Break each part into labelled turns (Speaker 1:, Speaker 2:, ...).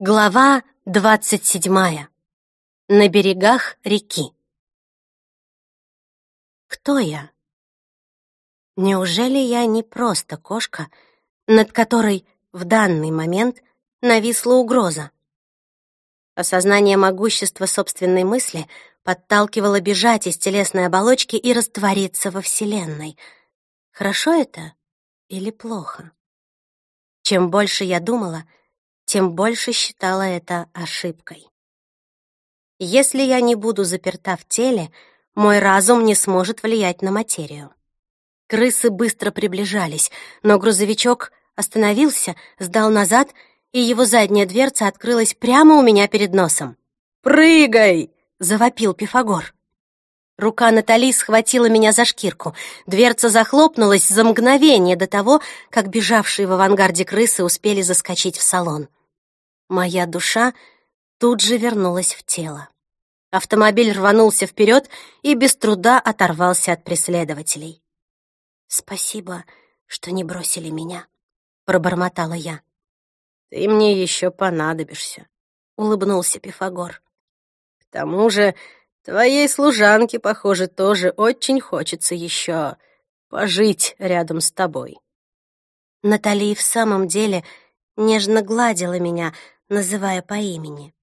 Speaker 1: Глава двадцать седьмая. На берегах реки. Кто я? Неужели я не просто кошка, над которой в данный момент нависла угроза? Осознание могущества собственной мысли подталкивало бежать из телесной оболочки и раствориться во Вселенной. Хорошо это или плохо? Чем больше я думала, тем больше считала это ошибкой. Если я не буду заперта в теле, мой разум не сможет влиять на материю. Крысы быстро приближались, но грузовичок остановился, сдал назад, и его задняя дверца открылась прямо у меня перед носом. «Прыгай!» — завопил Пифагор. Рука Натали схватила меня за шкирку. Дверца захлопнулась за мгновение до того, как бежавшие в авангарде крысы успели заскочить в салон. Моя душа тут же вернулась в тело. Автомобиль рванулся вперед и без труда оторвался от преследователей. «Спасибо, что не бросили меня», — пробормотала я.
Speaker 2: «Ты мне еще понадобишься», — улыбнулся Пифагор. «К тому же твоей служанке, похоже, тоже очень хочется еще пожить рядом с тобой».
Speaker 1: Натали в самом деле нежно гладила меня, называя по имени.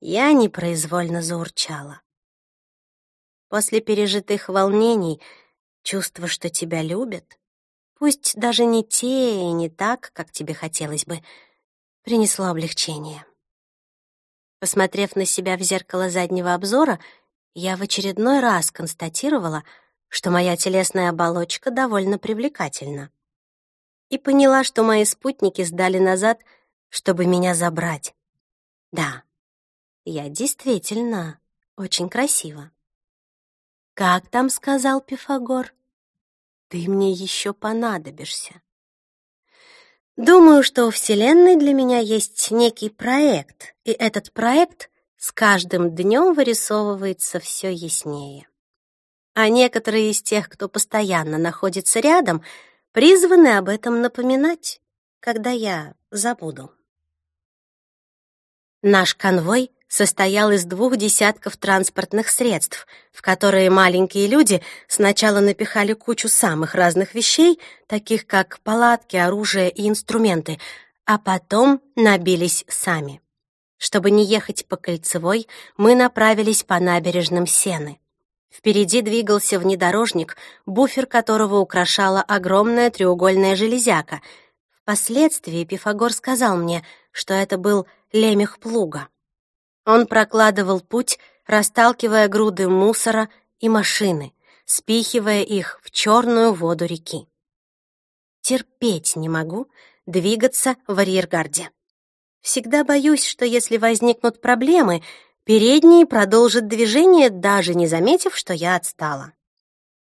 Speaker 1: Я непроизвольно заурчала. После пережитых волнений чувство, что тебя любят, пусть даже не те и не так, как тебе хотелось бы, принесло облегчение. Посмотрев на себя в зеркало заднего обзора, я в очередной раз констатировала, что моя телесная оболочка довольно привлекательна. И поняла, что мои спутники сдали назад — чтобы меня забрать. Да, я действительно очень красива. Как там сказал Пифагор? Ты мне еще понадобишься. Думаю, что у Вселенной для меня есть некий проект, и этот проект с каждым днем вырисовывается все яснее. А некоторые из тех, кто постоянно находится рядом, призваны об этом напоминать, когда я забуду. Наш конвой состоял из двух десятков транспортных средств, в которые маленькие люди сначала напихали кучу самых разных вещей, таких как палатки, оружие и инструменты, а потом набились сами. Чтобы не ехать по кольцевой, мы направились по набережным Сены. Впереди двигался внедорожник, буфер которого украшала огромная треугольная железяка. Впоследствии Пифагор сказал мне, что это был лемех плуга. Он прокладывал путь, расталкивая груды мусора и машины, спихивая их в черную воду реки. Терпеть не могу двигаться в арьергарде. Всегда боюсь, что если возникнут проблемы, передние продолжат движение, даже не заметив, что я отстала.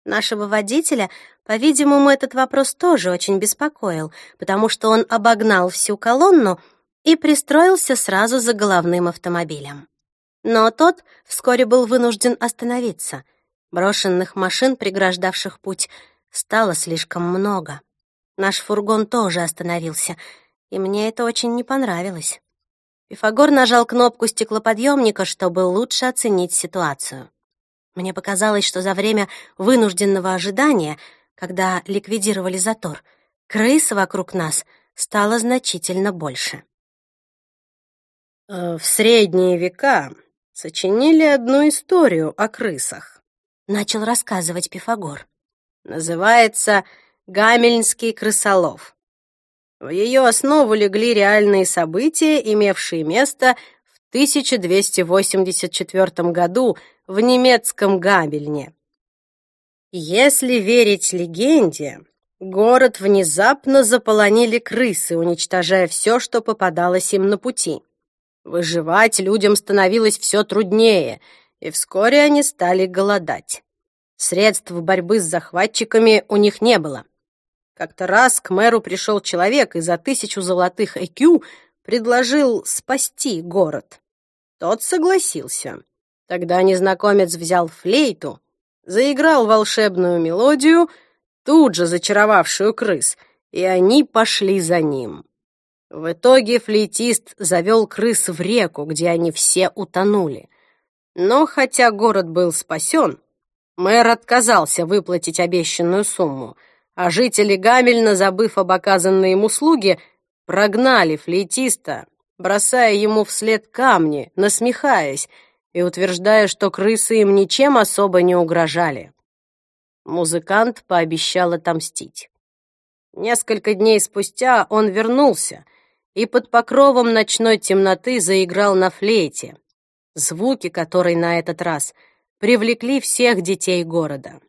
Speaker 1: Нашего водителя, по-видимому, этот вопрос тоже очень беспокоил, потому что он обогнал всю колонну и пристроился сразу за головным автомобилем. Но тот вскоре был вынужден остановиться. Брошенных машин, преграждавших путь, стало слишком много. Наш фургон тоже остановился, и мне это очень не понравилось. Пифагор нажал кнопку стеклоподъемника, чтобы лучше оценить ситуацию. Мне показалось, что за время вынужденного ожидания, когда ликвидировали затор, крыс вокруг нас стало значительно больше.
Speaker 2: Э, в средние века сочинили одну историю о крысах.
Speaker 1: Начал рассказывать Пифагор.
Speaker 2: Называется «Гамельнский крысолов». В ее основу легли реальные события, имевшие место в 1284 году в немецком Габельне. Если верить легенде, город внезапно заполонили крысы, уничтожая все, что попадалось им на пути. Выживать людям становилось все труднее, и вскоре они стали голодать. Средств борьбы с захватчиками у них не было. Как-то раз к мэру пришел человек и за тысячу золотых IQ предложил спасти город. Тот согласился. Тогда незнакомец взял флейту, заиграл волшебную мелодию, тут же зачаровавшую крыс, и они пошли за ним. В итоге флейтист завел крыс в реку, где они все утонули. Но хотя город был спасен, мэр отказался выплатить обещанную сумму, а жители Гамельна, забыв об оказанной им услуге, прогнали флейтиста, бросая ему вслед камни, насмехаясь и утверждая, что крысы им ничем особо не угрожали. Музыкант пообещал отомстить. Несколько дней спустя он вернулся и под покровом ночной темноты заиграл на флейте, звуки которой на этот раз привлекли всех детей города.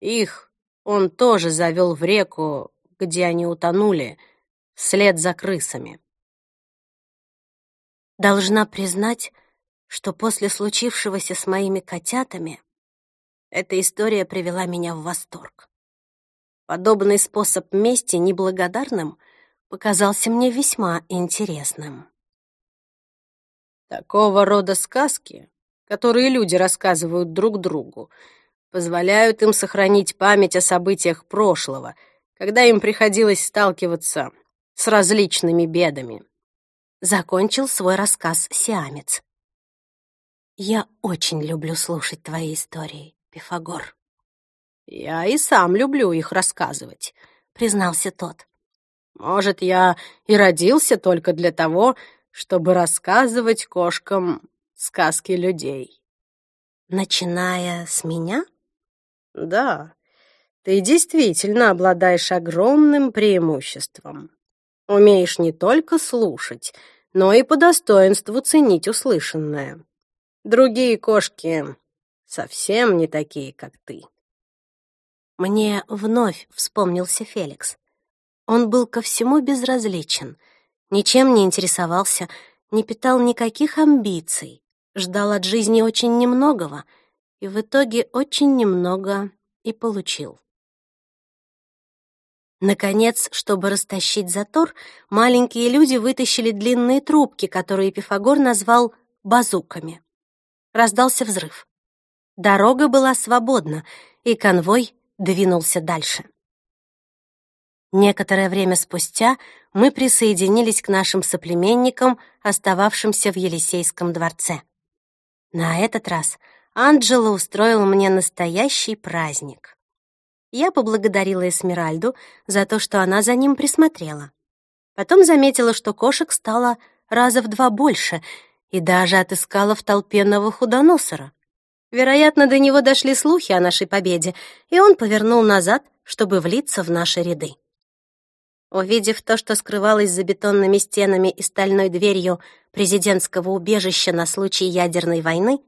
Speaker 2: Их он тоже завел в реку, где они утонули, вслед за крысами.
Speaker 1: Должна признать, что после случившегося с моими котятами эта история привела меня в восторг. Подобный способ мести неблагодарным показался мне весьма интересным.
Speaker 2: Такого рода сказки, которые люди рассказывают друг другу, позволяют им сохранить память о событиях прошлого, когда им приходилось сталкиваться с различными бедами.
Speaker 1: Закончил свой рассказ сиамец. Я очень люблю слушать твои истории, Пифагор.
Speaker 2: Я и сам люблю их рассказывать, признался тот. Может, я и родился только для того, чтобы рассказывать кошкам сказки людей.
Speaker 1: Начиная с меня?
Speaker 2: Да, ты действительно обладаешь огромным преимуществом. Умеешь не только слушать, но и по достоинству ценить услышанное. Другие кошки совсем не такие, как ты.
Speaker 1: Мне вновь вспомнился Феликс. Он был ко всему безразличен, ничем не интересовался, не питал никаких амбиций, ждал от жизни очень немногого и в итоге очень немного и получил. Наконец, чтобы растащить затор, маленькие люди вытащили длинные трубки, которые Пифагор назвал базуками. Раздался взрыв. Дорога была свободна, и конвой двинулся дальше. Некоторое время спустя мы присоединились к нашим соплеменникам, остававшимся в Елисейском дворце. На этот раз Анджело устроил мне настоящий праздник. Я поблагодарила Эсмеральду за то, что она за ним присмотрела. Потом заметила, что кошек стало раза в два больше, и даже отыскала в толпе новохудоносора. Вероятно, до него дошли слухи о нашей победе, и он повернул назад, чтобы влиться в наши ряды. Увидев то, что скрывалось за бетонными стенами и стальной дверью президентского убежища на случай ядерной войны,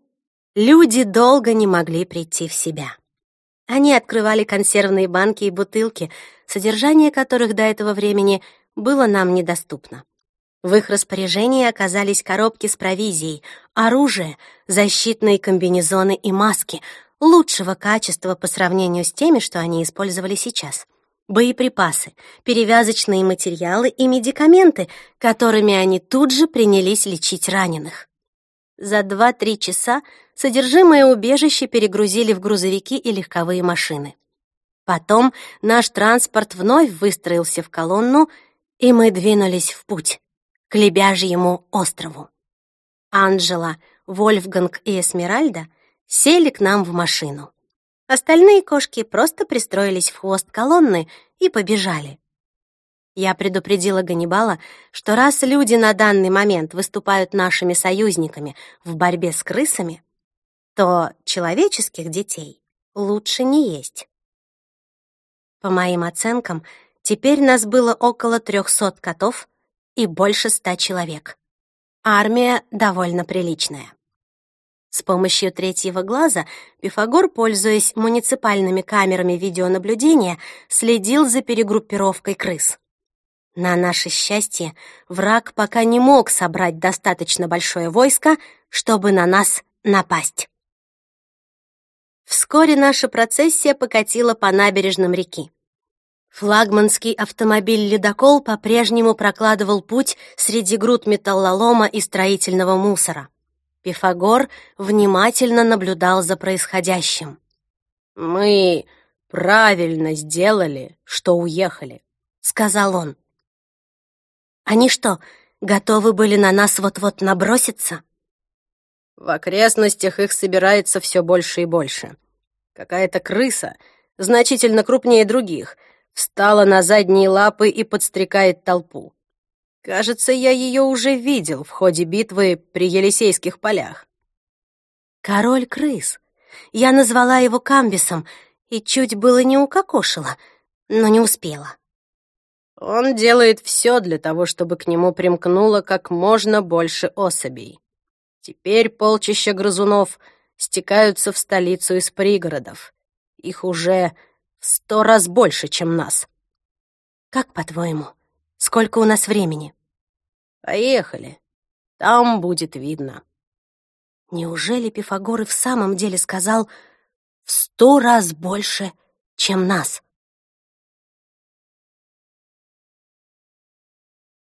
Speaker 1: люди долго не могли прийти в себя. Они открывали консервные банки и бутылки, содержание которых до этого времени было нам недоступно. В их распоряжении оказались коробки с провизией, оружие, защитные комбинезоны и маски лучшего качества по сравнению с теми, что они использовали сейчас — боеприпасы, перевязочные материалы и медикаменты, которыми они тут же принялись лечить раненых. За 2-3 часа содержимое убежища перегрузили в грузовики и легковые машины. Потом наш транспорт вновь выстроился в колонну, и мы двинулись в путь к Лебяжьему острову. Анжела, Вольфганг и Эсмеральда сели к нам в машину. Остальные кошки просто пристроились в хвост колонны и побежали. Я предупредила Ганнибала, что раз люди на данный момент выступают нашими союзниками в борьбе с крысами, то человеческих детей лучше не есть. По моим оценкам, теперь нас было около трехсот котов и больше ста человек. Армия довольно приличная. С помощью третьего глаза Пифагор, пользуясь муниципальными камерами видеонаблюдения, следил за перегруппировкой крыс. На наше счастье, враг пока не мог собрать достаточно большое войско, чтобы на нас напасть. Вскоре наша процессия покатила по набережным реки. Флагманский автомобиль-ледокол по-прежнему прокладывал путь среди груд металлолома и строительного мусора. Пифагор внимательно наблюдал за происходящим.
Speaker 2: «Мы правильно сделали, что уехали», — сказал он.
Speaker 1: Они что, готовы были на нас вот-вот наброситься?
Speaker 2: В окрестностях их собирается все больше и больше. Какая-то крыса, значительно крупнее других, встала на задние лапы и подстрекает толпу. Кажется, я ее уже видел в ходе битвы при Елисейских полях.
Speaker 1: Король крыс. Я назвала его Камбисом и чуть было не укокошила, но не успела.
Speaker 2: Он делает все для того, чтобы к нему примкнуло как можно больше особей. Теперь полчища грызунов стекаются в столицу из пригородов. Их уже в сто раз больше, чем нас.
Speaker 1: Как по-твоему, сколько у нас времени?
Speaker 2: Поехали. Там будет видно.
Speaker 1: Неужели Пифагор и в самом деле сказал в сто раз больше, чем нас?